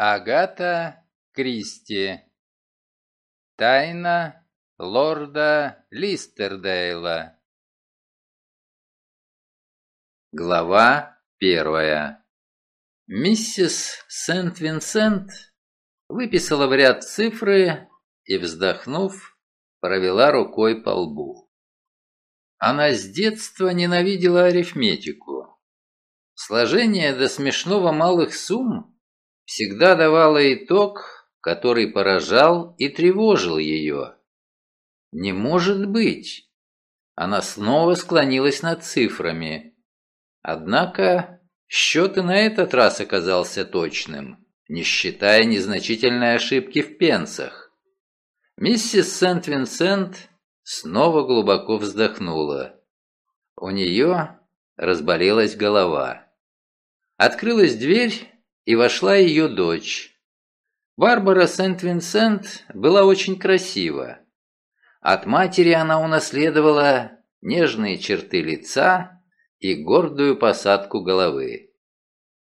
Агата Кристи. Тайна лорда Листердейла. Глава первая. Миссис Сент-Винсент выписала в ряд цифры и, вздохнув, провела рукой по лбу. Она с детства ненавидела арифметику. Сложение до смешного малых сумм всегда давала итог, который поражал и тревожил ее. «Не может быть!» Она снова склонилась над цифрами. Однако счет и на этот раз оказался точным, не считая незначительной ошибки в пенсах. Миссис Сент-Винсент снова глубоко вздохнула. У нее разболелась голова. Открылась дверь, и вошла ее дочь. Барбара Сент-Винсент была очень красива. От матери она унаследовала нежные черты лица и гордую посадку головы.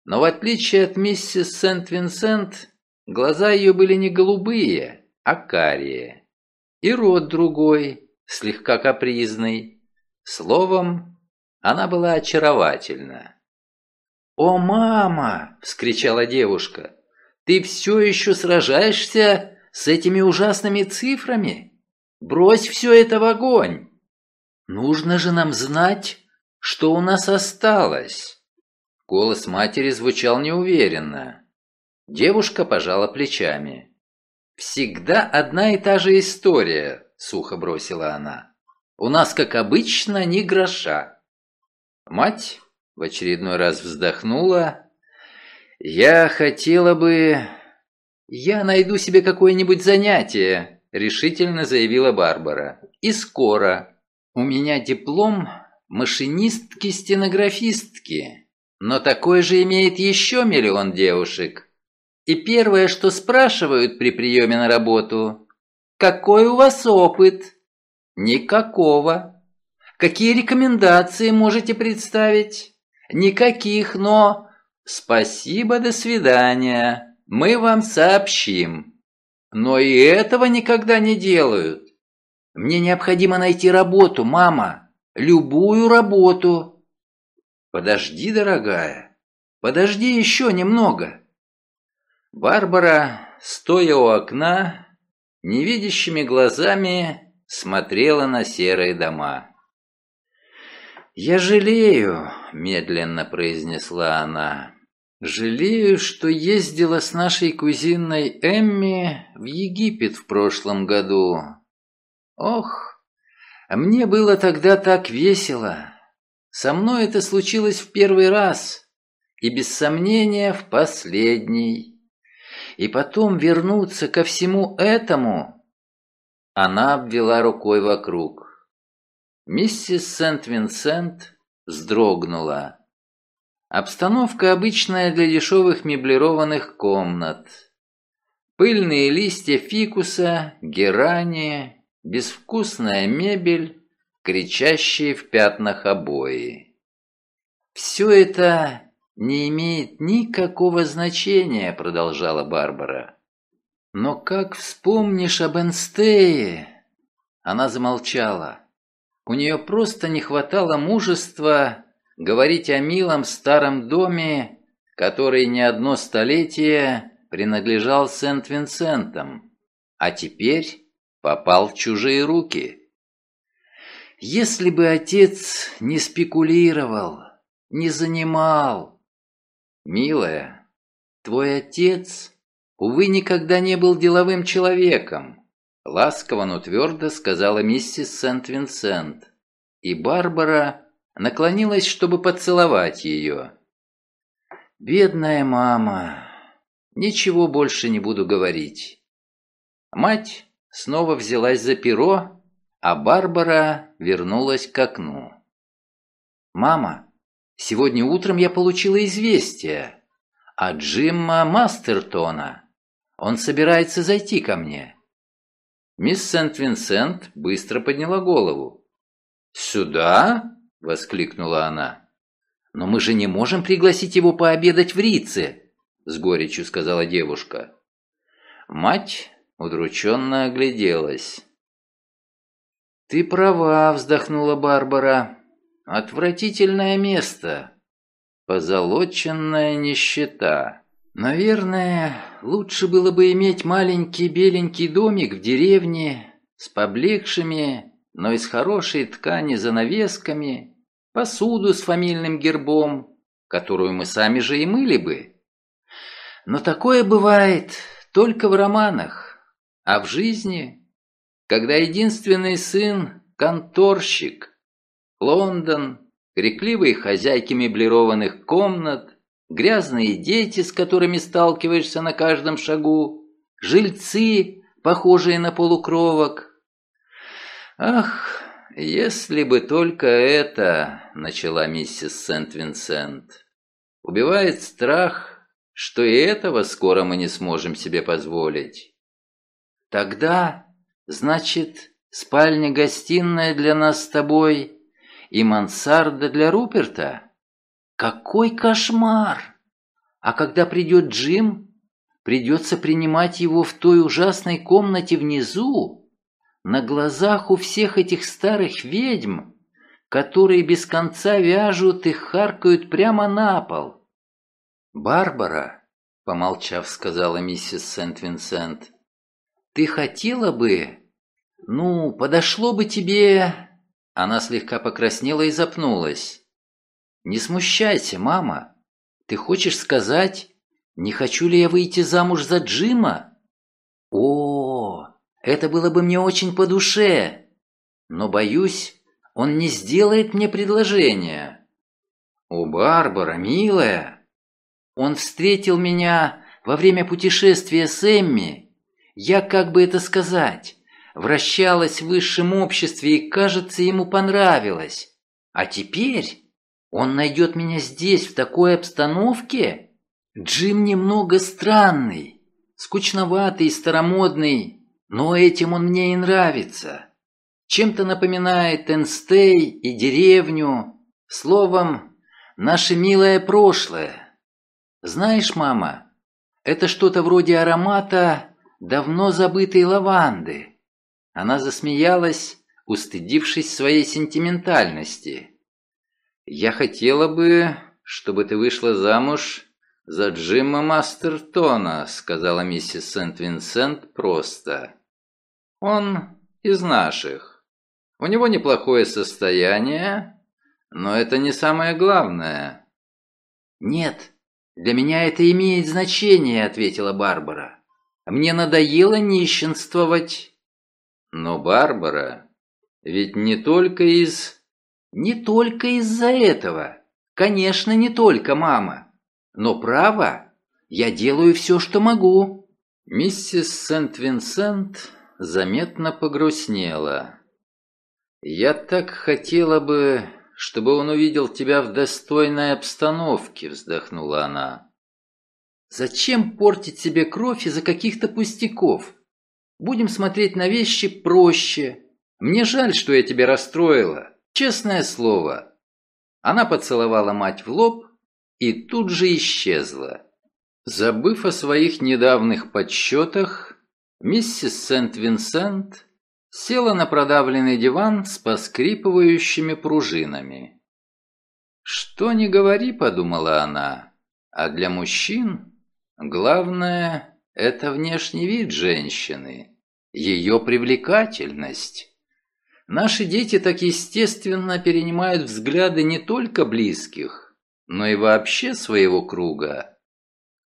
Но в отличие от миссис Сент-Винсент, глаза ее были не голубые, а карие. И рот другой, слегка капризный. Словом, она была очаровательна. «О, мама!» — вскричала девушка. «Ты все еще сражаешься с этими ужасными цифрами? Брось все это в огонь! Нужно же нам знать, что у нас осталось!» Голос матери звучал неуверенно. Девушка пожала плечами. «Всегда одна и та же история», — сухо бросила она. «У нас, как обычно, ни гроша». Мать в очередной раз вздохнула. «Я хотела бы...» «Я найду себе какое-нибудь занятие», — решительно заявила Барбара. «И скоро. У меня диплом машинистки-стенографистки, но такой же имеет еще миллион девушек. И первое, что спрашивают при приеме на работу, «Какой у вас опыт?» «Никакого. Какие рекомендации можете представить?» Никаких «но». Спасибо, до свидания. Мы вам сообщим. Но и этого никогда не делают. Мне необходимо найти работу, мама. Любую работу. Подожди, дорогая. Подожди еще немного. Барбара, стоя у окна, невидящими глазами смотрела на серые дома. «Я жалею», — медленно произнесла она, — «жалею, что ездила с нашей кузиной Эмми в Египет в прошлом году. Ох, мне было тогда так весело. Со мной это случилось в первый раз, и без сомнения в последний. И потом вернуться ко всему этому...» Она обвела рукой вокруг. Миссис Сент-Винсент вздрогнула. Обстановка обычная для дешевых меблированных комнат. Пыльные листья фикуса, герани, безвкусная мебель, кричащие в пятнах обои. «Все это не имеет никакого значения», — продолжала Барбара. «Но как вспомнишь об Энстее?» Она замолчала. У нее просто не хватало мужества говорить о милом старом доме, который не одно столетие принадлежал Сент-Винсентам, а теперь попал в чужие руки. Если бы отец не спекулировал, не занимал... Милая, твой отец, увы, никогда не был деловым человеком. Ласково, но твердо сказала миссис Сент-Винсент, и Барбара наклонилась, чтобы поцеловать ее. «Бедная мама, ничего больше не буду говорить». Мать снова взялась за перо, а Барбара вернулась к окну. «Мама, сегодня утром я получила известие от Джимма Мастертона. Он собирается зайти ко мне». Мисс Сент-Винсент быстро подняла голову. «Сюда?» — воскликнула она. «Но мы же не можем пригласить его пообедать в Рице. с горечью сказала девушка. Мать удрученно огляделась. «Ты права», — вздохнула Барбара. «Отвратительное место. Позолоченная нищета. Наверное, лучше было бы иметь маленький беленький домик в деревне с поблекшими, но из хорошей ткани занавесками, посуду с фамильным гербом, которую мы сами же и мыли бы. Но такое бывает только в романах, а в жизни, когда единственный сын – конторщик, Лондон, крикливые хозяйки меблированных комнат, грязные дети, с которыми сталкиваешься на каждом шагу, жильцы, похожие на полукровок. Ах, если бы только это, начала миссис Сент-Винсент. Убивает страх, что и этого скоро мы не сможем себе позволить. Тогда, значит, спальня-гостиная для нас с тобой и мансарда для Руперта? Какой кошмар! А когда придет Джим, придется принимать его в той ужасной комнате внизу, на глазах у всех этих старых ведьм, которые без конца вяжут и харкают прямо на пол. «Барбара», — помолчав, сказала миссис Сент-Винсент, — «ты хотела бы... Ну, подошло бы тебе...» Она слегка покраснела и запнулась. «Не смущайся, мама. Ты хочешь сказать, не хочу ли я выйти замуж за Джима?» «О, это было бы мне очень по душе. Но, боюсь, он не сделает мне предложение». «О, Барбара, милая!» Он встретил меня во время путешествия с Эмми. Я, как бы это сказать, вращалась в высшем обществе и, кажется, ему понравилось. А теперь он найдет меня здесь, в такой обстановке? Джим немного странный, скучноватый старомодный, но этим он мне и нравится. Чем-то напоминает Энстей и деревню, словом, наше милое прошлое. Знаешь, мама, это что-то вроде аромата давно забытой лаванды. Она засмеялась, устыдившись своей сентиментальности. «Я хотела бы, чтобы ты вышла замуж за Джима Мастертона», сказала миссис Сент-Винсент просто. «Он из наших. У него неплохое состояние, но это не самое главное». «Нет, для меня это имеет значение», — ответила Барбара. «Мне надоело нищенствовать». «Но, Барбара, ведь не только из не только из-за этого. Конечно, не только, мама. Но право, я делаю все, что могу. Миссис Сент-Винсент заметно погрустнела. Я так хотела бы, чтобы он увидел тебя в достойной обстановке, вздохнула она. Зачем портить себе кровь из-за каких-то пустяков? Будем смотреть на вещи проще. Мне жаль, что я тебя расстроила. Честное слово. Она поцеловала мать в лоб и тут же исчезла. Забыв о своих недавних подсчетах, миссис Сент-Винсент села на продавленный диван с поскрипывающими пружинами. «Что не говори», — подумала она, — «а для мужчин главное — это внешний вид женщины, ее привлекательность». Наши дети так естественно перенимают взгляды не только близких, но и вообще своего круга.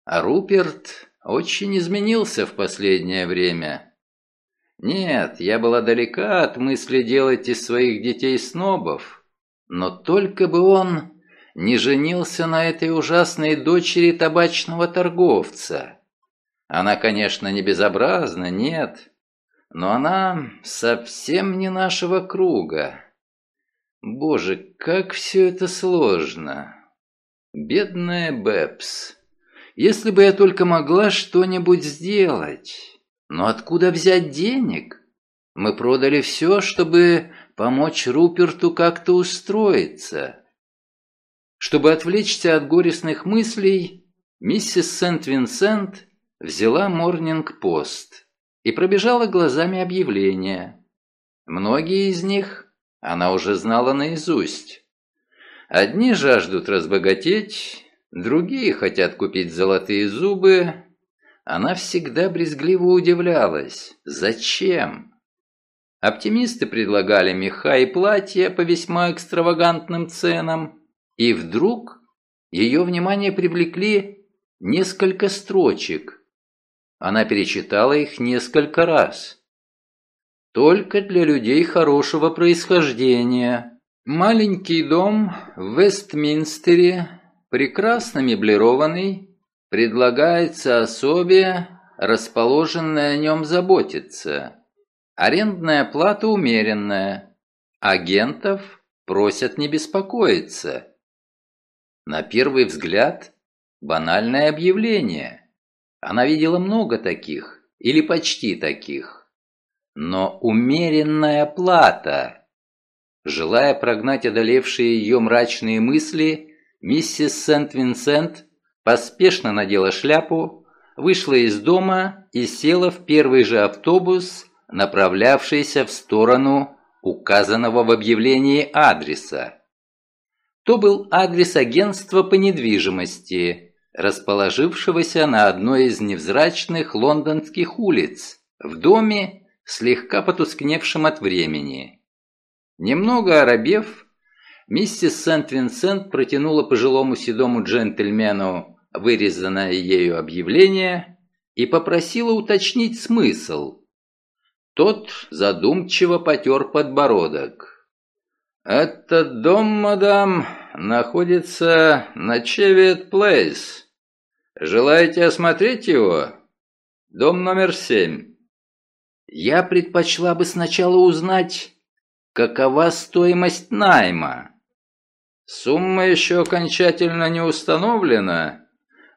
А Руперт очень изменился в последнее время. Нет, я была далека от мысли делать из своих детей снобов, но только бы он не женился на этой ужасной дочери табачного торговца. Она, конечно, не безобразна, нет, но она совсем не нашего круга. Боже, как все это сложно. Бедная Бэбс. Если бы я только могла что-нибудь сделать. Но откуда взять денег? Мы продали все, чтобы помочь Руперту как-то устроиться. Чтобы отвлечься от горестных мыслей, Миссис Сент-Винсент взяла Морнинг-Пост и пробежала глазами объявления. Многие из них она уже знала наизусть. Одни жаждут разбогатеть, другие хотят купить золотые зубы. Она всегда брезгливо удивлялась. Зачем? Оптимисты предлагали меха и платья по весьма экстравагантным ценам, и вдруг ее внимание привлекли несколько строчек. Она перечитала их несколько раз. Только для людей хорошего происхождения. Маленький дом в Вестминстере, прекрасно меблированный, предлагается особе, расположенной о нем заботиться. Арендная плата умеренная. Агентов просят не беспокоиться. На первый взгляд банальное объявление. Она видела много таких, или почти таких. Но умеренная плата. Желая прогнать одолевшие ее мрачные мысли, миссис Сент-Винсент поспешно надела шляпу, вышла из дома и села в первый же автобус, направлявшийся в сторону указанного в объявлении адреса. То был адрес агентства по недвижимости, расположившегося на одной из невзрачных лондонских улиц, в доме, слегка потускневшем от времени. Немного оробев, миссис Сент-Винсент протянула пожилому седому джентльмену вырезанное ею объявление и попросила уточнить смысл – тот задумчиво потер подбородок. «Этот дом, мадам, находится на Чевет Плейс. Желаете осмотреть его? Дом номер семь». «Я предпочла бы сначала узнать, какова стоимость найма». «Сумма еще окончательно не установлена,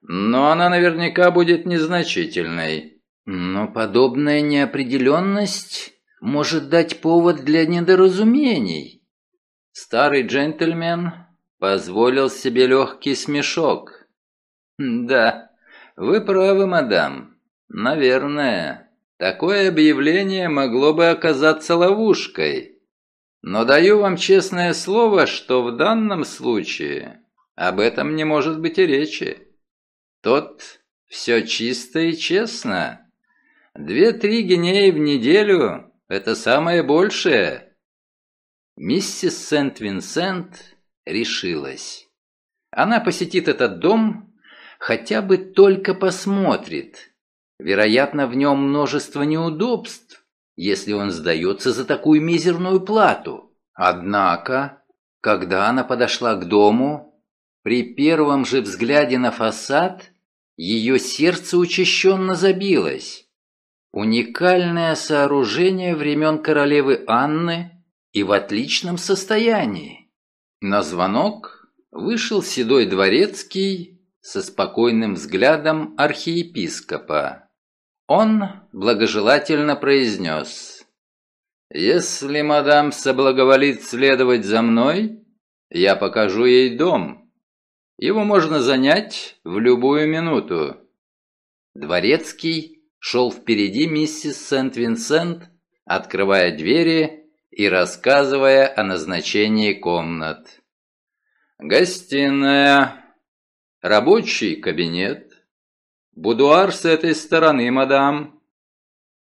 но она наверняка будет незначительной». Но подобная неопределенность может дать повод для недоразумений. Старый джентльмен позволил себе легкий смешок. Да, вы правы, мадам. Наверное, такое объявление могло бы оказаться ловушкой. Но даю вам честное слово, что в данном случае об этом не может быть и речи. Тот все чисто и честно. Две-три гинеи в неделю – это самое большее. Миссис Сент-Винсент решилась. Она посетит этот дом, хотя бы только посмотрит. Вероятно, в нем множество неудобств, если он сдается за такую мизерную плату. Однако, когда она подошла к дому, при первом же взгляде на фасад ее сердце учащенно забилось. Уникальное сооружение времен королевы Анны и в отличном состоянии. На звонок вышел седой дворецкий со спокойным взглядом архиепископа. Он благожелательно произнес «Если мадам соблаговолит следовать за мной, я покажу ей дом. Его можно занять в любую минуту». Дворецкий шел впереди миссис Сент-Винсент, открывая двери и рассказывая о назначении комнат. Гостиная, рабочий кабинет, будуар с этой стороны, мадам.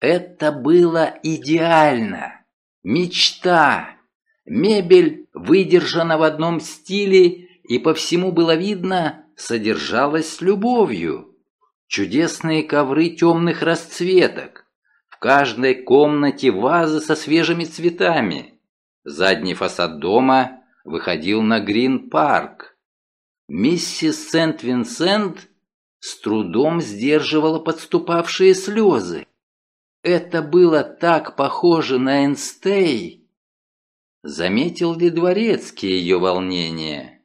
Это было идеально. Мечта. Мебель выдержана в одном стиле и по всему было видно, содержалась с любовью. Чудесные ковры темных расцветок. В каждой комнате вазы со свежими цветами. Задний фасад дома выходил на Грин-парк. Миссис Сент-Винсент с трудом сдерживала подступавшие слезы. Это было так похоже на Энстей. Заметил ли Дворецкий ее волнение?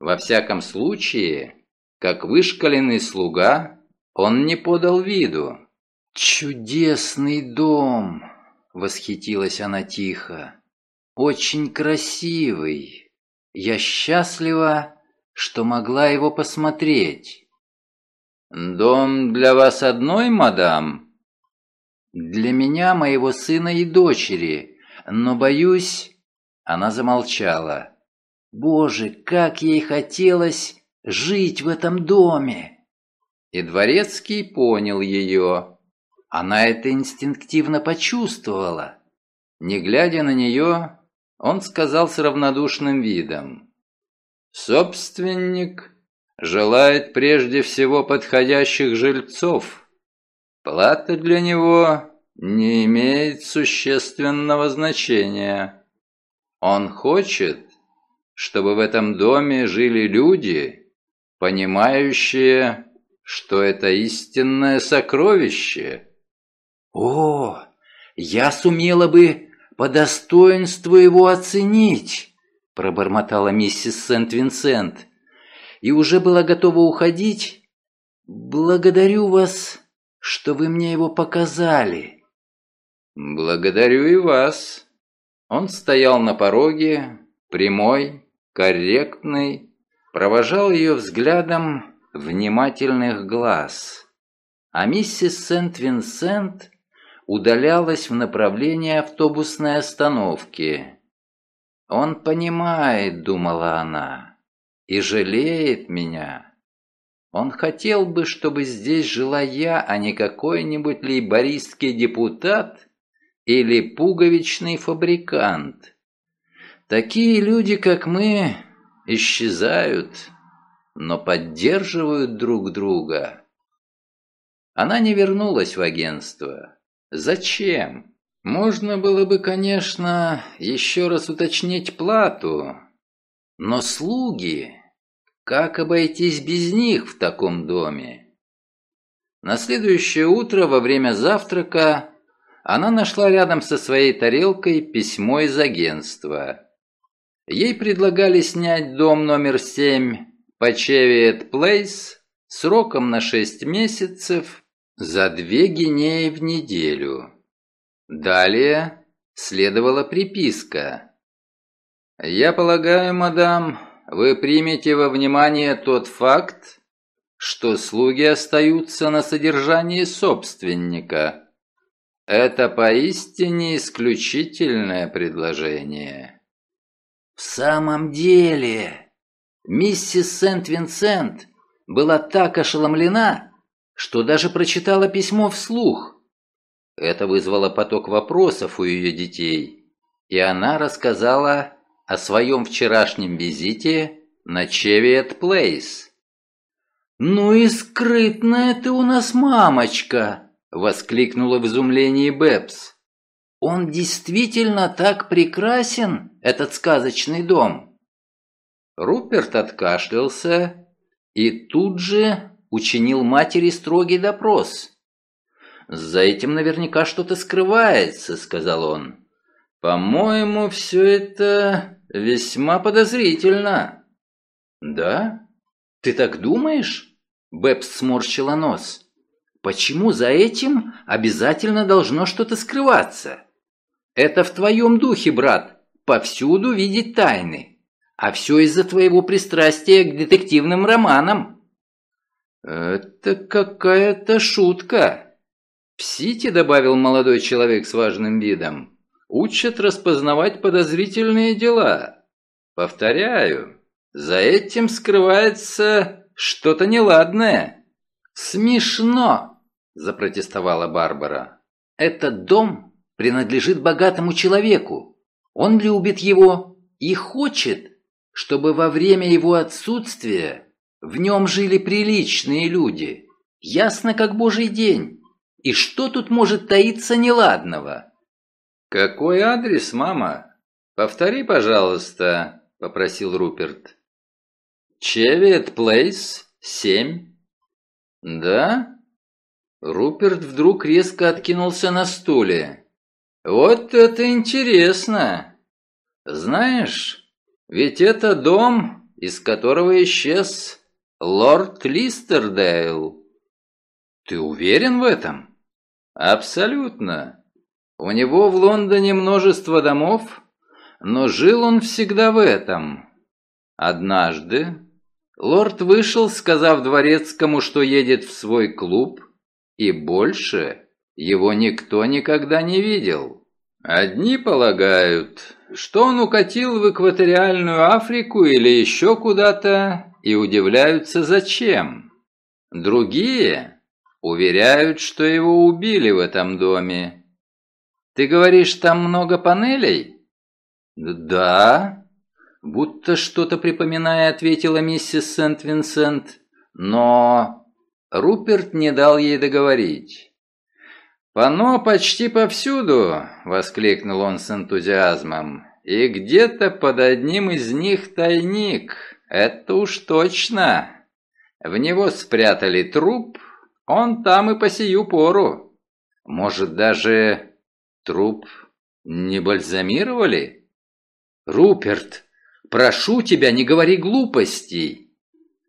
Во всяком случае, как вышкаленный слуга, он не подал виду. «Чудесный дом!» — восхитилась она тихо. «Очень красивый. Я счастлива, что могла его посмотреть». «Дом для вас одной, мадам?» «Для меня, моего сына и дочери, но, боюсь...» Она замолчала. «Боже, как ей хотелось жить в этом доме!» И Дворецкий понял ее. Она это инстинктивно почувствовала. Не глядя на нее, он сказал с равнодушным видом. «Собственник желает прежде всего подходящих жильцов. Плата для него не имеет существенного значения. Он хочет, чтобы в этом доме жили люди, понимающие, что это истинное сокровище. О, я сумела бы по достоинству его оценить, пробормотала миссис Сент-Винсент и уже была готова уходить. «Благодарю вас, что вы мне его показали». «Благодарю и вас». Он стоял на пороге, прямой, корректный, провожал ее взглядом внимательных глаз. А миссис Сент-Винсент удалялась в направлении автобусной остановки. «Он понимает», — думала она, — и жалеет меня. Он хотел бы, чтобы здесь жила я, а не какой-нибудь лейбористский депутат или пуговичный фабрикант. Такие люди, как мы, исчезают, но поддерживают друг друга. Она не вернулась в агентство. Зачем? Можно было бы, конечно, еще раз уточнить плату, но слуги как обойтись без них в таком доме? На следующее утро во время завтрака она нашла рядом со своей тарелкой письмо из агентства. Ей предлагали снять дом номер 7 по Чевиет Плейс сроком на 6 месяцев за две гинеи в неделю. Далее следовала приписка. «Я полагаю, мадам, вы примете во внимание тот факт, что слуги остаются на содержании собственника. Это поистине исключительное предложение. В самом деле, миссис Сент-Винсент была так ошеломлена, что даже прочитала письмо вслух. Это вызвало поток вопросов у ее детей, и она рассказала о своем вчерашнем визите на Чевиет Плейс. «Ну и скрытная ты у нас мамочка!» — воскликнула в изумлении Бэбс. «Он действительно так прекрасен, этот сказочный дом!» Руперт откашлялся и тут же учинил матери строгий допрос. «За этим наверняка что-то скрывается», — сказал он. «По-моему, все это весьма подозрительно». «Да? Ты так думаешь?» Бэбс сморщила нос. «Почему за этим обязательно должно что-то скрываться? Это в твоем духе, брат, повсюду видеть тайны. А все из-за твоего пристрастия к детективным романам». «Это какая-то шутка», — в Сити добавил молодой человек с важным видом учат распознавать подозрительные дела. Повторяю, за этим скрывается что-то неладное. Смешно, запротестовала Барбара. Этот дом принадлежит богатому человеку. Он любит его и хочет, чтобы во время его отсутствия в нем жили приличные люди. Ясно как божий день. И что тут может таиться неладного? «Какой адрес, мама? Повтори, пожалуйста», — попросил Руперт. «Чевиет Плейс, семь». «Да?» Руперт вдруг резко откинулся на стуле. «Вот это интересно! Знаешь, ведь это дом, из которого исчез лорд Листердейл». «Ты уверен в этом?» «Абсолютно. У него в Лондоне множество домов, но жил он всегда в этом. Однажды Лорд вышел, сказав дворецкому, что едет в свой клуб, и больше его никто никогда не видел. Одни полагают, что он укатил в экваториальную Африку или еще куда-то, и удивляются, зачем. Другие уверяют, что его убили в этом доме. Ты говоришь, там много панелей? Да, будто что-то припоминая, ответила миссис Сент-Винсент, но Руперт не дал ей договорить. «Пано почти повсюду!» — воскликнул он с энтузиазмом. «И где-то под одним из них тайник. Это уж точно. В него спрятали труп, он там и по сию пору. Может, даже труп не бальзамировали?» «Руперт, прошу тебя, не говори глупостей!»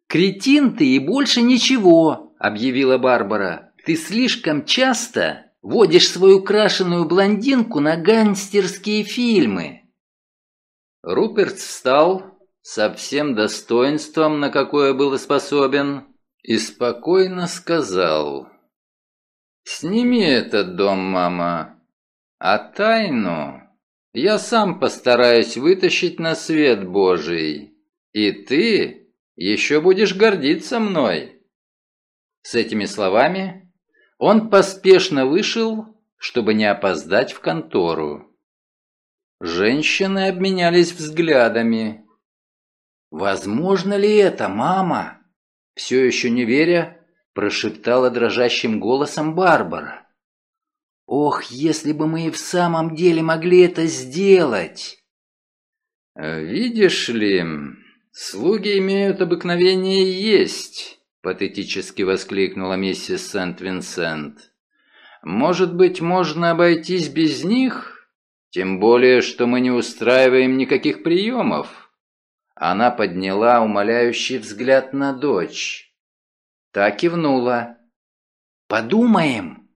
«Кретин ты и больше ничего!» — объявила Барбара. «Ты слишком часто Водишь свою крашеную блондинку на гангстерские фильмы!» Руперт встал со всем достоинством, на какое был способен, и спокойно сказал «Сними этот дом, мама, а тайну я сам постараюсь вытащить на свет Божий, и ты еще будешь гордиться мной». С этими словами он поспешно вышел, чтобы не опоздать в контору. Женщины обменялись взглядами. «Возможно ли это, мама?» Все еще не веря, прошептала дрожащим голосом Барбара. «Ох, если бы мы и в самом деле могли это сделать!» «Видишь ли, слуги имеют обыкновение есть», патетически воскликнула миссис Сент-Винсент. «Может быть, можно обойтись без них? Тем более, что мы не устраиваем никаких приемов». Она подняла умоляющий взгляд на дочь. Та кивнула. «Подумаем!»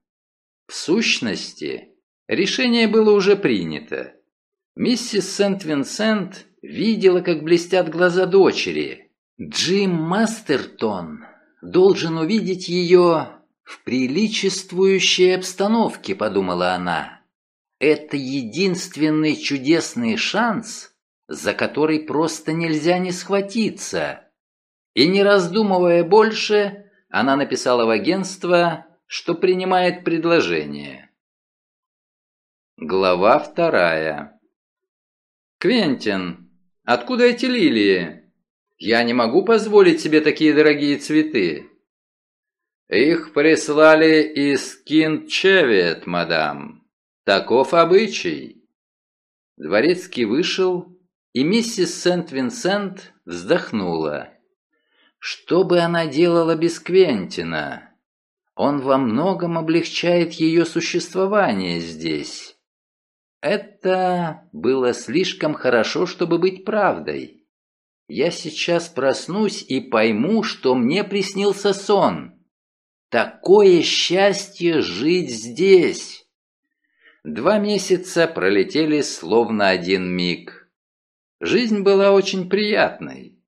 В сущности, решение было уже принято. Миссис Сент-Винсент видела, как блестят глаза дочери. Джим Мастертон должен увидеть ее в приличествующей обстановке, подумала она. Это единственный чудесный шанс, за который просто нельзя не схватиться. И не раздумывая больше, она написала в агентство, что принимает предложение. Глава вторая. «Квентин, откуда эти лилии?» Я не могу позволить себе такие дорогие цветы. Их прислали из Кинчевет, мадам. Таков обычай. Дворецкий вышел, и миссис Сент-Винсент вздохнула. Что бы она делала без Квентина? Он во многом облегчает ее существование здесь. Это было слишком хорошо, чтобы быть правдой. Я сейчас проснусь и пойму, что мне приснился сон. Такое счастье жить здесь! Два месяца пролетели словно один миг. Жизнь была очень приятной.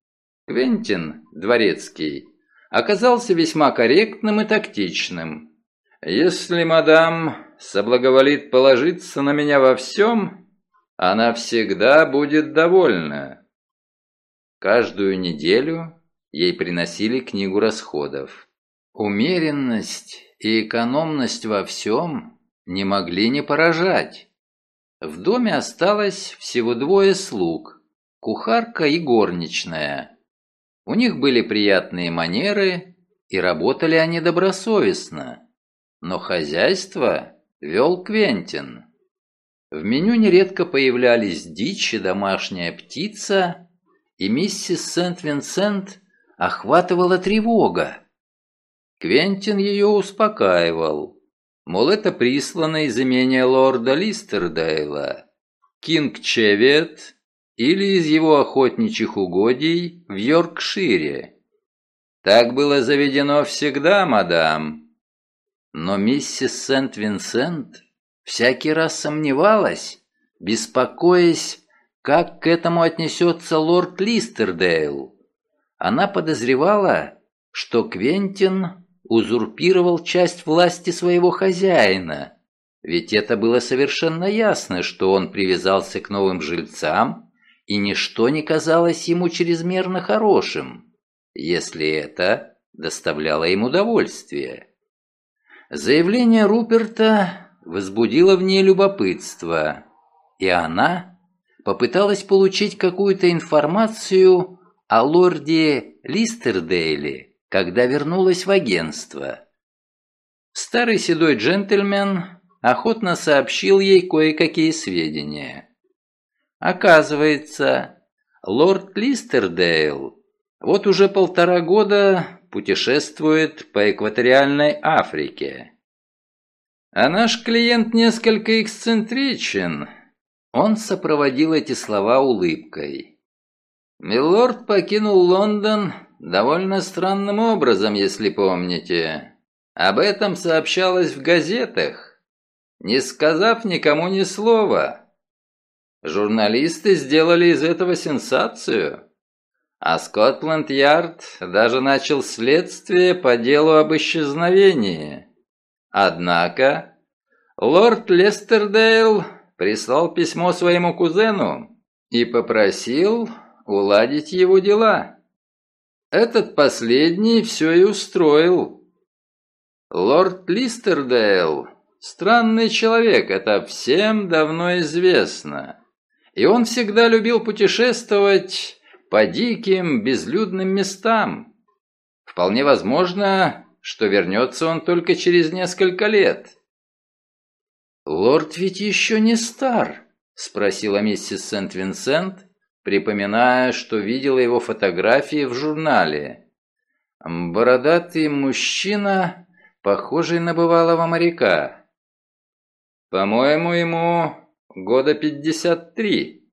Квентин, дворецкий, оказался весьма корректным и тактичным. Если мадам соблаговолит положиться на меня во всем, она всегда будет довольна. Каждую неделю ей приносили книгу расходов. Умеренность и экономность во всем не могли не поражать. В доме осталось всего двое слуг – кухарка и горничная. У них были приятные манеры, и работали они добросовестно. Но хозяйство вел Квентин. В меню нередко появлялись дичь и домашняя птица, и миссис Сент-Винсент охватывала тревога. Квентин ее успокаивал. Мол, это прислано из имения лорда Листердейла, Кинг Чевет или из его охотничьих угодий в Йоркшире. Так было заведено всегда, мадам. Но миссис Сент-Винсент всякий раз сомневалась, беспокоясь как к этому отнесется лорд Листердейл? Она подозревала, что Квентин узурпировал часть власти своего хозяина, ведь это было совершенно ясно, что он привязался к новым жильцам, и ничто не казалось ему чрезмерно хорошим, если это доставляло им удовольствие. Заявление Руперта возбудило в ней любопытство, и она попыталась получить какую-то информацию о лорде Листердейле, когда вернулась в агентство. Старый седой джентльмен охотно сообщил ей кое-какие сведения. Оказывается, лорд Листердейл вот уже полтора года путешествует по экваториальной Африке. А наш клиент несколько эксцентричен. Он сопроводил эти слова улыбкой. Милорд покинул Лондон довольно странным образом, если помните. Об этом сообщалось в газетах, не сказав никому ни слова. Журналисты сделали из этого сенсацию. А Скотланд-Ярд даже начал следствие по делу об исчезновении. Однако лорд Лестердейл прислал письмо своему кузену и попросил уладить его дела. Этот последний все и устроил. Лорд Листердейл – странный человек, это всем давно известно. И он всегда любил путешествовать по диким, безлюдным местам. Вполне возможно, что вернется он только через несколько лет. «Лорд ведь еще не стар?» – спросила миссис Сент-Винсент, припоминая, что видела его фотографии в журнале. Бородатый мужчина, похожий на бывалого моряка. «По-моему, ему года пятьдесят три».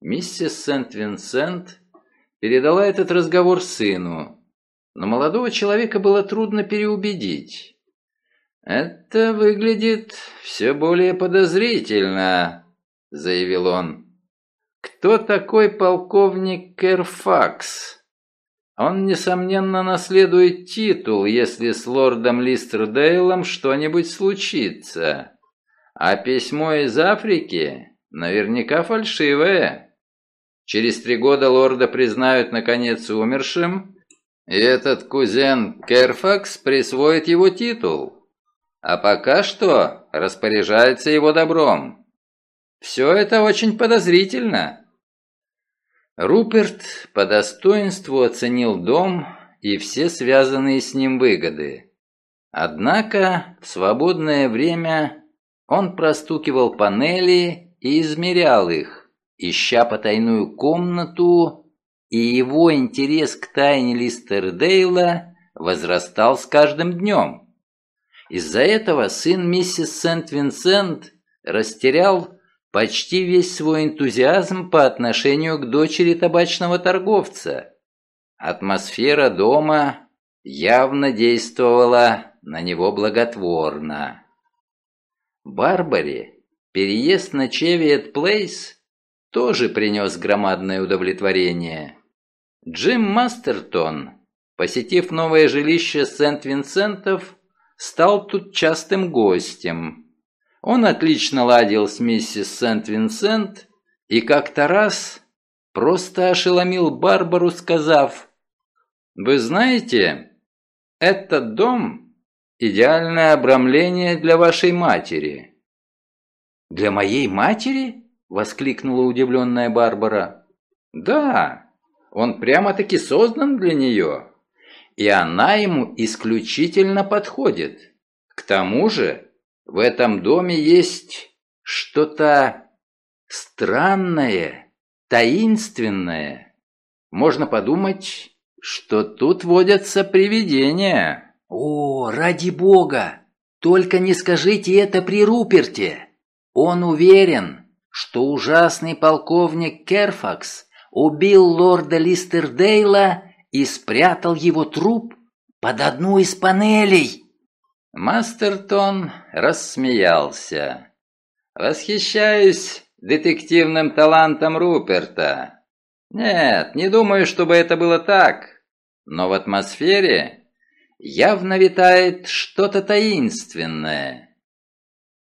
Миссис Сент-Винсент передала этот разговор сыну, но молодого человека было трудно переубедить. «Это выглядит все более подозрительно», — заявил он. «Кто такой полковник Керфакс?» Он, несомненно, наследует титул, если с лордом Листердейлом что-нибудь случится. А письмо из Африки наверняка фальшивое. Через три года лорда признают, наконец, умершим, и этот кузен Керфакс присвоит его титул. А пока что распоряжается его добром. Все это очень подозрительно. Руперт по достоинству оценил дом и все связанные с ним выгоды. Однако в свободное время он простукивал панели и измерял их ища потайную комнату, и его интерес к тайне Листердейла возрастал с каждым днем. Из-за этого сын миссис Сент-Винсент растерял почти весь свой энтузиазм по отношению к дочери табачного торговца. Атмосфера дома явно действовала на него благотворно. Барбаре переезд на Чевиет Плейс тоже принес громадное удовлетворение. Джим Мастертон, посетив новое жилище Сент-Винсентов, стал тут частым гостем. Он отлично ладил с миссис Сент-Винсент и как-то раз просто ошеломил Барбару, сказав, «Вы знаете, этот дом – идеальное обрамление для вашей матери». «Для моей матери?» — воскликнула удивленная Барбара. «Да, он прямо-таки создан для нее, и она ему исключительно подходит. К тому же в этом доме есть что-то странное, таинственное. Можно подумать, что тут водятся привидения». «О, ради бога! Только не скажите это при Руперте! Он уверен, что ужасный полковник Керфакс убил лорда Листердейла и спрятал его труп под одну из панелей. Мастертон рассмеялся. «Восхищаюсь детективным талантом Руперта. Нет, не думаю, чтобы это было так. Но в атмосфере явно витает что-то таинственное.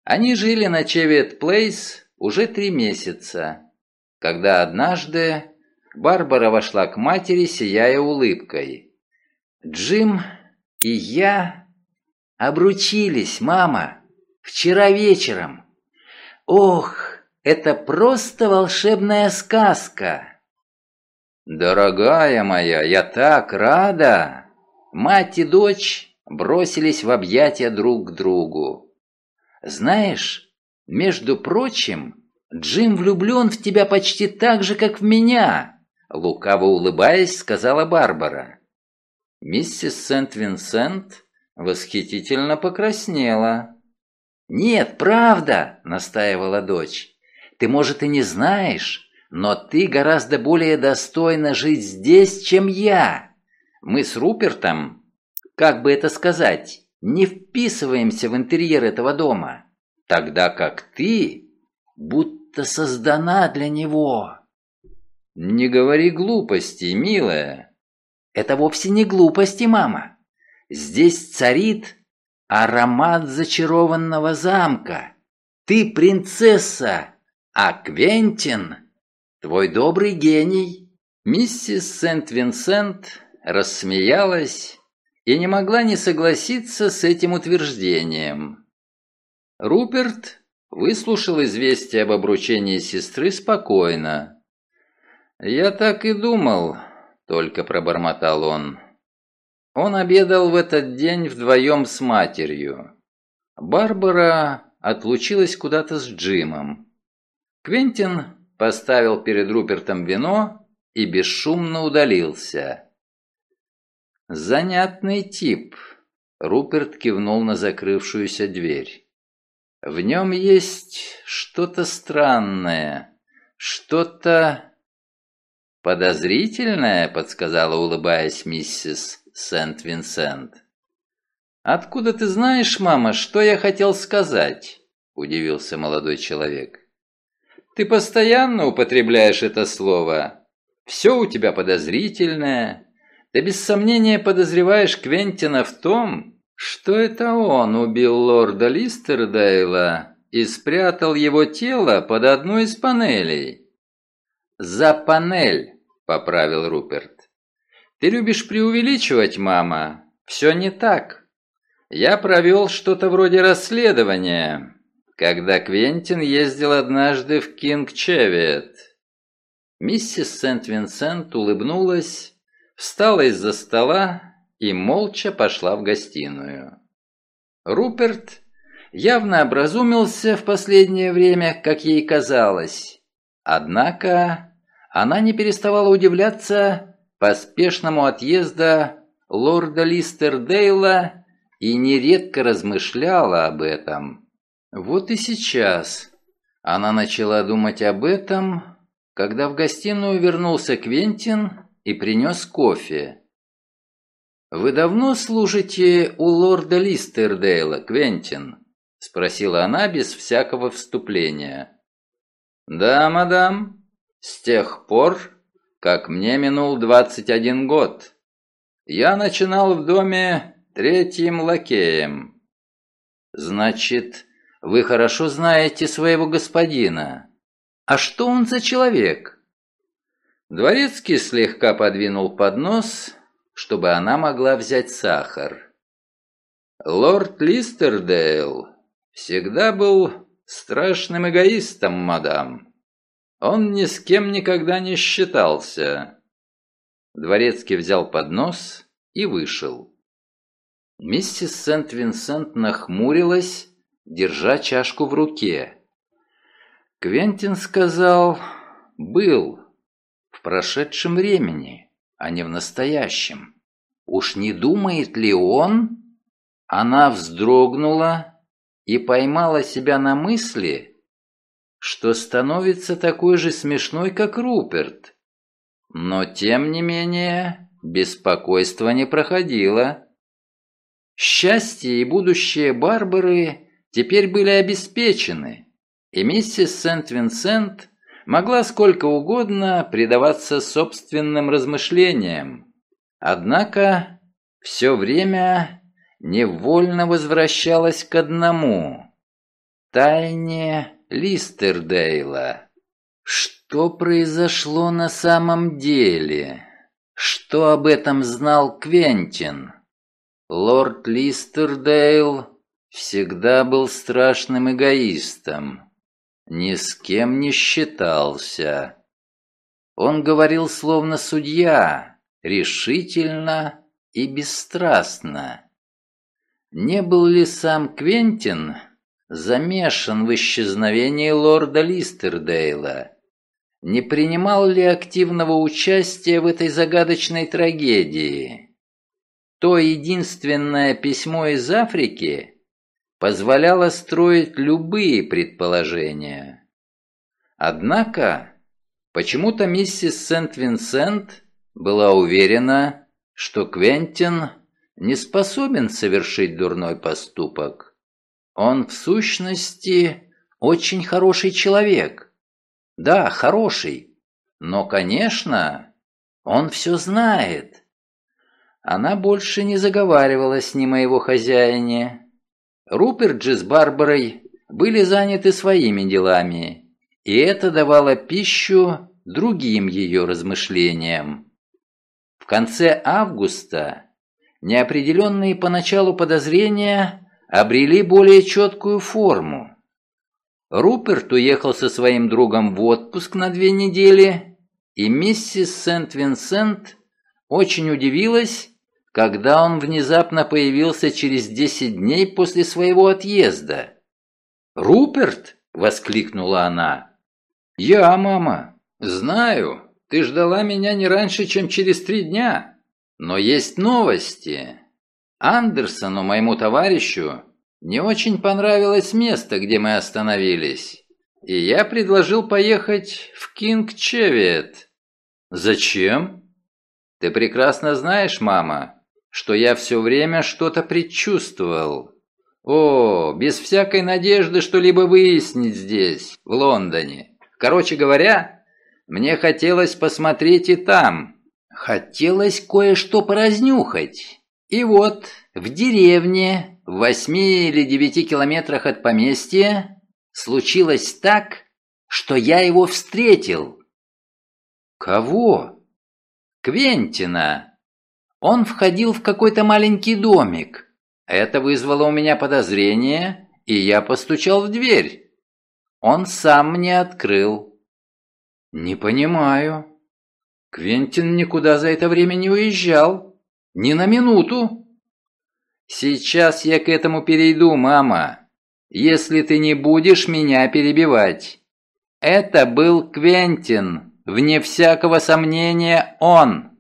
Они жили на Чевет Плейс уже три месяца, когда однажды Барбара вошла к матери, сияя улыбкой. «Джим и я обручились, мама, вчера вечером. Ох, это просто волшебная сказка!» «Дорогая моя, я так рада!» Мать и дочь бросились в объятия друг к другу. «Знаешь, между прочим, Джим влюблен в тебя почти так же, как в меня», лукаво улыбаясь, сказала Барбара. Миссис Сент-Винсент восхитительно покраснела. «Нет, правда!» — настаивала дочь. «Ты, может, и не знаешь, но ты гораздо более достойна жить здесь, чем я. Мы с Рупертом, как бы это сказать, не вписываемся в интерьер этого дома, тогда как ты будто создана для него. Не говори глупостей, милая. Это вовсе не глупости, мама. Здесь царит аромат зачарованного замка. Ты принцесса, а Квентин — твой добрый гений. Миссис Сент-Винсент рассмеялась и не могла не согласиться с этим утверждением. Руперт выслушал известие об обручении сестры спокойно. «Я так и думал», — только пробормотал он. Он обедал в этот день вдвоем с матерью. Барбара отлучилась куда-то с Джимом. Квентин поставил перед Рупертом вино и бесшумно удалился. «Занятный тип», — Руперт кивнул на закрывшуюся дверь. «В нем есть что-то странное, что-то...» «Подозрительное», — подсказала, улыбаясь миссис Сент-Винсент. «Откуда ты знаешь, мама, что я хотел сказать?» — удивился молодой человек. «Ты постоянно употребляешь это слово. Все у тебя подозрительное, ты без сомнения подозреваешь Квентина в том, что это он убил лорда Листердейла и спрятал его тело под одну из панелей. «За панель», — поправил Руперт. «Ты любишь преувеличивать, мама. Все не так. Я провел что-то вроде расследования, когда Квентин ездил однажды в Кинг-Чевет». Миссис Сент-Винсент улыбнулась встала из-за стола и молча пошла в гостиную. Руперт явно образумился в последнее время, как ей казалось. Однако она не переставала удивляться поспешному отъезда лорда Листердейла и нередко размышляла об этом. Вот и сейчас она начала думать об этом, когда в гостиную вернулся Квентин и принес кофе. «Вы давно служите у лорда Листердейла, Квентин?» — спросила она без всякого вступления. «Да, мадам, с тех пор, как мне минул двадцать один год. Я начинал в доме третьим лакеем». «Значит, вы хорошо знаете своего господина. А что он за человек?» Дворецкий слегка подвинул поднос, чтобы она могла взять сахар. Лорд Листердейл всегда был страшным эгоистом, мадам. Он ни с кем никогда не считался. Дворецкий взял поднос и вышел. Миссис Сент-Винсент нахмурилась, держа чашку в руке. Квентин сказал «был» прошедшем времени, а не в настоящем. Уж не думает ли он? Она вздрогнула и поймала себя на мысли, что становится такой же смешной, как Руперт. Но, тем не менее, беспокойство не проходило. Счастье и будущее Барбары теперь были обеспечены, и миссис Сент-Винсент могла сколько угодно предаваться собственным размышлениям. Однако все время невольно возвращалась к одному – тайне Листердейла. Что произошло на самом деле? Что об этом знал Квентин? Лорд Листердейл всегда был страшным эгоистом, ни с кем не считался. Он говорил словно судья, решительно и бесстрастно. Не был ли сам Квентин замешан в исчезновении лорда Листердейла? Не принимал ли активного участия в этой загадочной трагедии? То единственное письмо из Африки позволяло строить любые предположения. Однако, почему-то миссис Сент-Винсент была уверена, что Квентин не способен совершить дурной поступок. Он, в сущности, очень хороший человек. Да, хороший. Но, конечно, он все знает. Она больше не заговаривала с ним о его хозяине. Руперт же с Барбарой были заняты своими делами, и это давало пищу другим ее размышлениям. В конце августа неопределенные поначалу подозрения обрели более четкую форму. Руперт уехал со своим другом в отпуск на две недели, и миссис Сент-Винсент очень удивилась, когда он внезапно появился через десять дней после своего отъезда. «Руперт!» — воскликнула она. «Я, мама. Знаю, ты ждала меня не раньше, чем через три дня». Но есть новости. Андерсону, моему товарищу, не очень понравилось место, где мы остановились. И я предложил поехать в Кинг-Чевиет. Зачем? Ты прекрасно знаешь, мама, что я все время что-то предчувствовал. О, без всякой надежды что-либо выяснить здесь, в Лондоне. Короче говоря, мне хотелось посмотреть и там, Хотелось кое-что поразнюхать. И вот, в деревне, в восьми или девяти километрах от поместья, случилось так, что я его встретил. Кого? Квентина. Он входил в какой-то маленький домик. Это вызвало у меня подозрение, и я постучал в дверь. Он сам мне открыл. Не понимаю. Квентин никуда за это время не уезжал. Ни на минуту. Сейчас я к этому перейду, мама. Если ты не будешь меня перебивать. Это был Квентин, вне всякого сомнения он.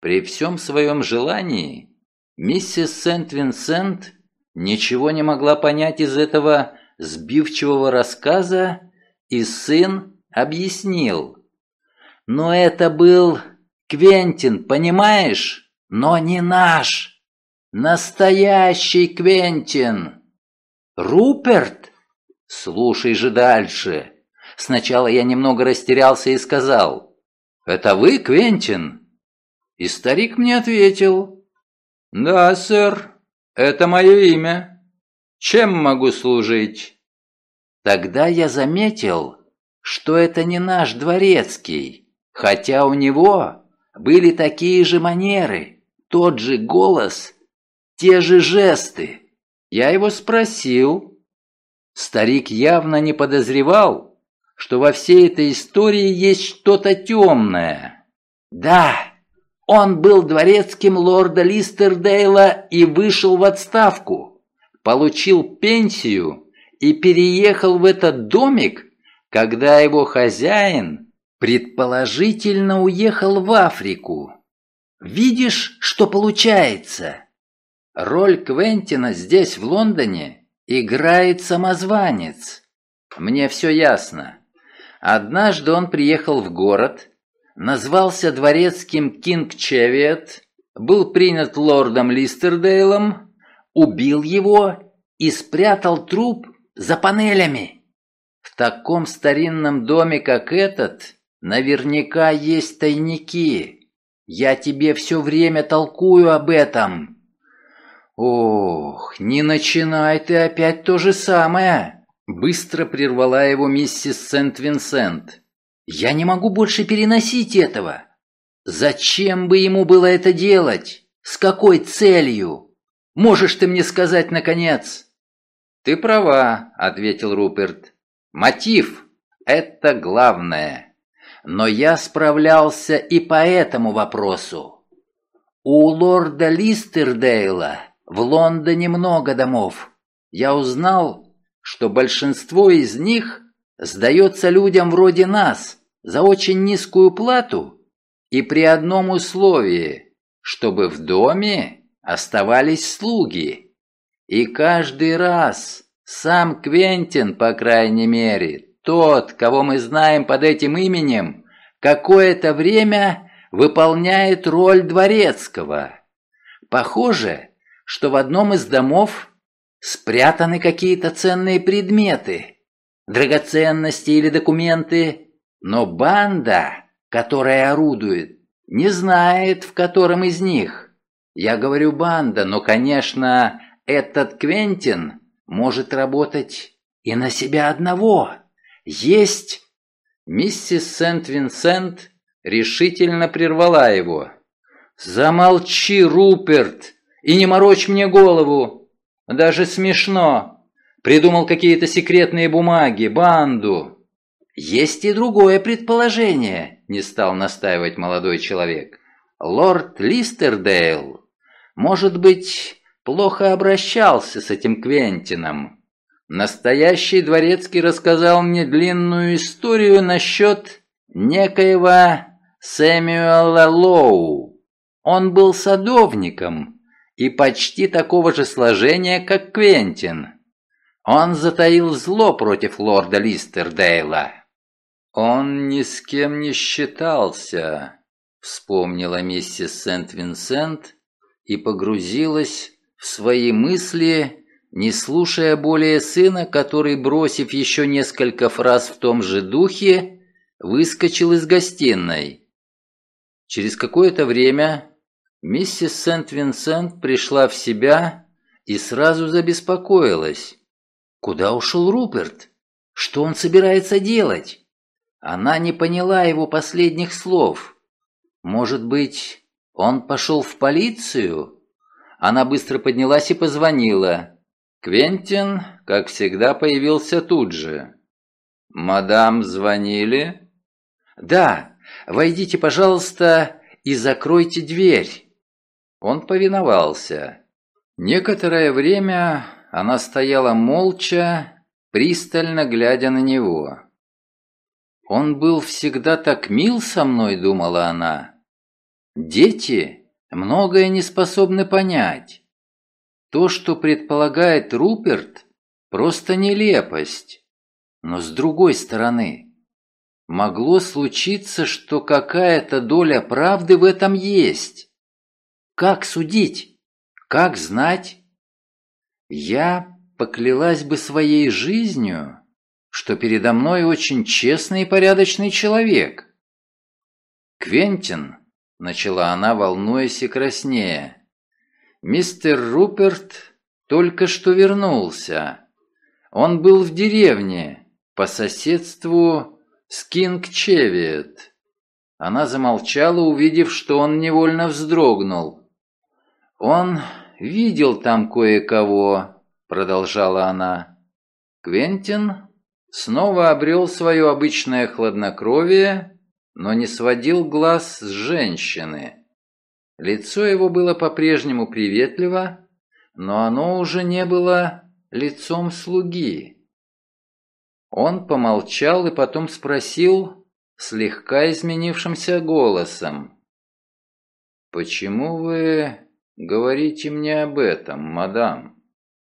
При всем своем желании миссис Сент-Винсент ничего не могла понять из этого сбивчивого рассказа, и сын объяснил – но это был Квентин, понимаешь? Но не наш. Настоящий Квентин. Руперт? Слушай же дальше. Сначала я немного растерялся и сказал, «Это вы, Квентин?» И старик мне ответил, «Да, сэр, это мое имя. Чем могу служить?» Тогда я заметил, что это не наш дворецкий, Хотя у него были такие же манеры, тот же голос, те же жесты. Я его спросил. Старик явно не подозревал, что во всей этой истории есть что-то темное. Да, он был дворецким лорда Листердейла и вышел в отставку, получил пенсию и переехал в этот домик, когда его хозяин Предположительно, уехал в Африку. Видишь, что получается? Роль Квентина здесь, в Лондоне, играет самозванец. Мне все ясно. Однажды он приехал в город, назвался дворецким Кинг Чевиет, был принят лордом Листердейлом, убил его и спрятал труп за панелями. В таком старинном доме, как этот, наверняка есть тайники. Я тебе все время толкую об этом. Ох, не начинай ты опять то же самое. Быстро прервала его миссис Сент-Винсент. Я не могу больше переносить этого. Зачем бы ему было это делать? С какой целью? Можешь ты мне сказать, наконец?» «Ты права», — ответил Руперт. «Мотив — это главное. Но я справлялся и по этому вопросу. У лорда Листердейла в Лондоне много домов. Я узнал, что большинство из них сдается людям вроде нас за очень низкую плату и при одном условии, чтобы в доме оставались слуги. И каждый раз сам Квентин, по крайней мере, тот, кого мы знаем под этим именем, какое-то время выполняет роль дворецкого. Похоже, что в одном из домов спрятаны какие-то ценные предметы, драгоценности или документы, но банда, которая орудует, не знает, в котором из них. Я говорю банда, но, конечно, этот Квентин может работать и на себя одного. Есть... Миссис Сент-Винсент решительно прервала его. «Замолчи, Руперт, и не морочь мне голову. Даже смешно. Придумал какие-то секретные бумаги, банду. «Есть и другое предположение», — не стал настаивать молодой человек. «Лорд Листердейл, может быть, плохо обращался с этим Квентином. Настоящий дворецкий рассказал мне длинную историю насчет некоего Сэмюэла Лоу. Он был садовником и почти такого же сложения, как Квентин. Он затаил зло против лорда Листердейла». «Он ни с кем не считался», — вспомнила миссис Сент-Винсент и погрузилась в свои мысли, не слушая более сына, который, бросив еще несколько фраз в том же духе, выскочил из гостиной. Через какое-то время миссис Сент-Винсент пришла в себя и сразу забеспокоилась. Куда ушел Руперт? Что он собирается делать? Она не поняла его последних слов. Может быть, он пошел в полицию? Она быстро поднялась и позвонила. Квентин, как всегда, появился тут же. «Мадам звонили?» «Да, войдите, пожалуйста, и закройте дверь». Он повиновался. Некоторое время она стояла молча, пристально глядя на него. Он был всегда так мил со мной, думала она. Дети многое не способны понять. То, что предполагает Руперт, просто нелепость. Но с другой стороны, могло случиться, что какая-то доля правды в этом есть. Как судить? Как знать? Я поклялась бы своей жизнью, что передо мной очень честный и порядочный человек. «Квентин», — начала она, волнуясь и краснея, — «мистер Руперт только что вернулся. Он был в деревне, по соседству с Кинг-Чевиет». Она замолчала, увидев, что он невольно вздрогнул. «Он видел там кое-кого», — продолжала она. Квентин снова обрел свое обычное хладнокровие, но не сводил глаз с женщины. Лицо его было по-прежнему приветливо, но оно уже не было лицом слуги. Он помолчал и потом спросил слегка изменившимся голосом. «Почему вы говорите мне об этом, мадам?»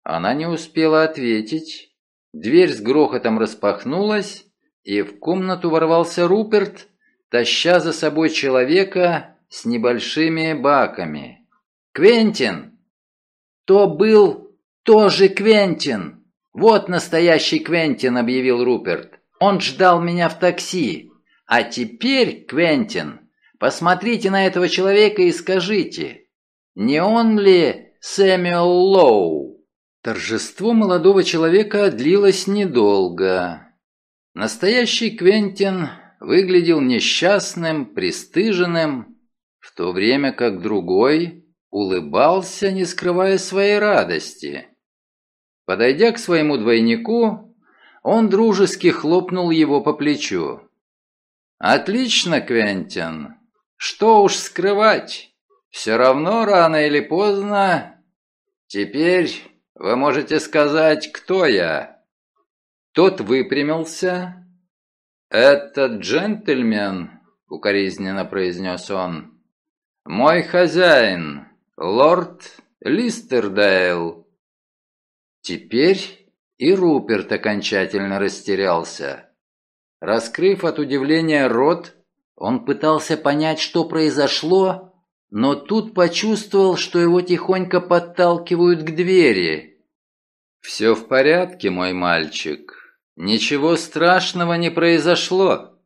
Она не успела ответить, Дверь с грохотом распахнулась, и в комнату ворвался Руперт, таща за собой человека с небольшими баками. «Квентин!» «То был тоже Квентин!» «Вот настоящий Квентин», — объявил Руперт. «Он ждал меня в такси. А теперь, Квентин, посмотрите на этого человека и скажите, не он ли Сэмюэл Лоу?» Торжество молодого человека длилось недолго. Настоящий Квентин выглядел несчастным, пристыженным, в то время как другой улыбался, не скрывая своей радости. Подойдя к своему двойнику, он дружески хлопнул его по плечу. «Отлично, Квентин. Что уж скрывать. Все равно рано или поздно. Теперь вы можете сказать, кто я». Тот выпрямился. «Этот джентльмен», — укоризненно произнес он, — «мой хозяин, лорд Листердейл». Теперь и Руперт окончательно растерялся. Раскрыв от удивления рот, он пытался понять, что произошло, но тут почувствовал, что его тихонько подталкивают к двери. «Все в порядке, мой мальчик. Ничего страшного не произошло.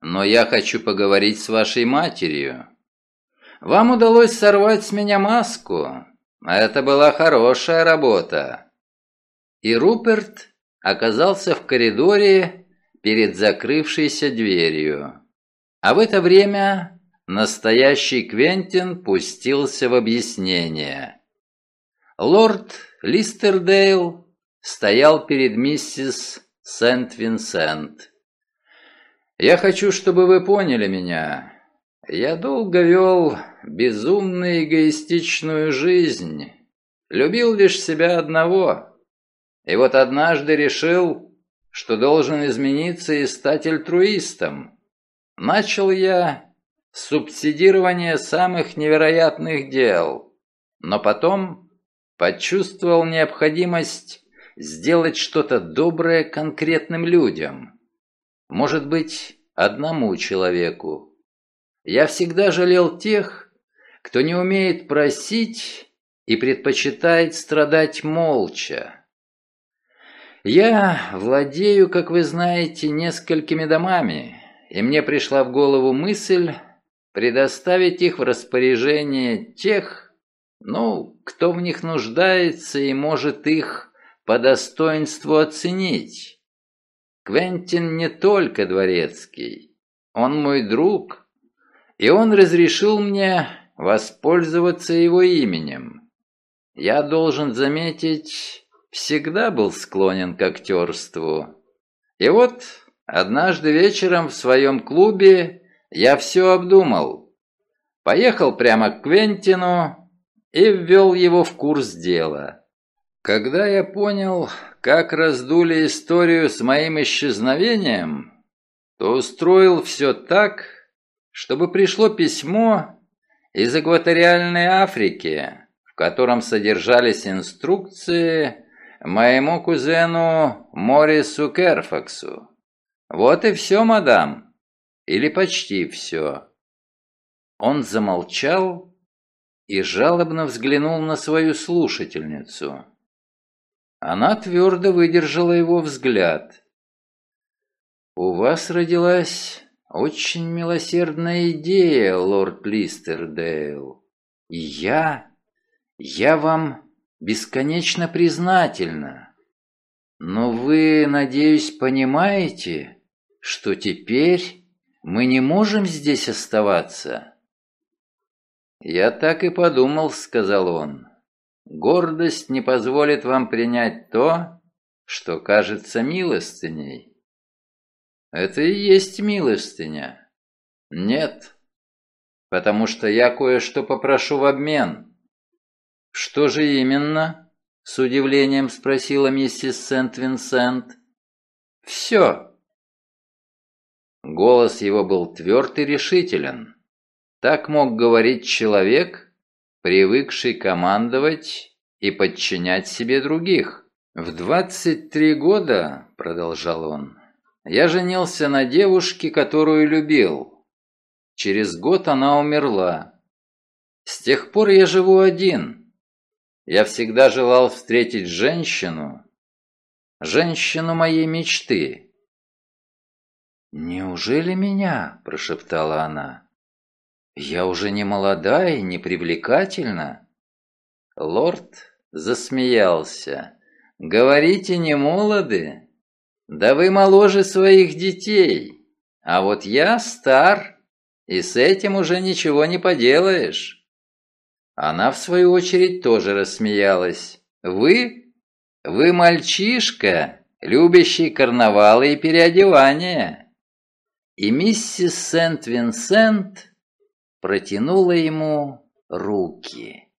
Но я хочу поговорить с вашей матерью. Вам удалось сорвать с меня маску. Это была хорошая работа». И Руперт оказался в коридоре, перед закрывшейся дверью. А в это время настоящий Квентин пустился в объяснение. Лорд Листердейл стоял перед миссис Сент-Винсент. «Я хочу, чтобы вы поняли меня. Я долго вел безумно эгоистичную жизнь, любил лишь себя одного. И вот однажды решил, что должен измениться и стать альтруистом. Начал я с субсидирования самых невероятных дел, но потом почувствовал необходимость сделать что-то доброе конкретным людям. Может быть, одному человеку. Я всегда жалел тех, кто не умеет просить и предпочитает страдать молча. Я владею, как вы знаете, несколькими домами, и мне пришла в голову мысль предоставить их в распоряжение тех, ну, кто в них нуждается и может их по достоинству оценить. Квентин не только дворецкий, он мой друг, и он разрешил мне воспользоваться его именем. Я должен заметить, всегда был склонен к актерству. И вот однажды вечером в своем клубе я все обдумал. Поехал прямо к Квентину и ввел его в курс дела. Когда я понял, как раздули историю с моим исчезновением, то устроил все так, чтобы пришло письмо из экваториальной Африки, в котором содержались инструкции моему кузену Морису Керфаксу. Вот и все, мадам. Или почти все. Он замолчал и жалобно взглянул на свою слушательницу. Она твердо выдержала его взгляд. «У вас родилась очень милосердная идея, лорд Листердейл. И я... я вам бесконечно признательна. Но вы, надеюсь, понимаете, что теперь мы не можем здесь оставаться?» «Я так и подумал», — сказал он. «Гордость не позволит вам принять то, что кажется милостыней». «Это и есть милостыня». «Нет, потому что я кое-что попрошу в обмен». «Что же именно?» — с удивлением спросила миссис Сент-Винсент. «Все». Голос его был тверд и решителен. Так мог говорить человек, привыкший командовать и подчинять себе других. «В двадцать три года, — продолжал он, — я женился на девушке, которую любил. Через год она умерла. С тех пор я живу один». Я всегда желал встретить женщину, женщину моей мечты. «Неужели меня?» – прошептала она. «Я уже не молода и не привлекательна». Лорд засмеялся. «Говорите, не молоды? Да вы моложе своих детей, а вот я стар, и с этим уже ничего не поделаешь». Она, в свою очередь, тоже рассмеялась. «Вы? Вы мальчишка, любящий карнавалы и переодевания». И миссис Сент-Винсент протянула ему руки.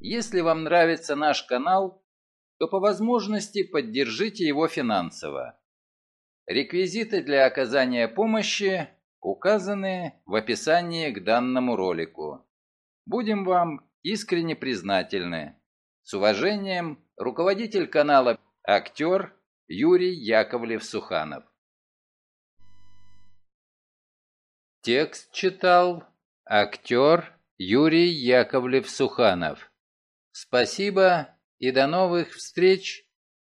Если вам нравится наш канал, то по возможности поддержите его финансово. Реквизиты для оказания помощи указаны в описании к данному ролику. Будем вам искренне признательны. С уважением, руководитель канала «Актер» Юрий Яковлев-Суханов. Текст читал актер Юрий Яковлев-Суханов. Спасибо и до новых встреч!